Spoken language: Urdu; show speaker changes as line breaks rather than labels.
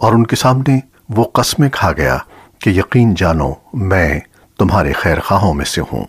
اور ان کے سامنے وہ قسمیں کھا گیا کہ یقین جانو میں تمہارے خیر خواہوں میں سے ہوں۔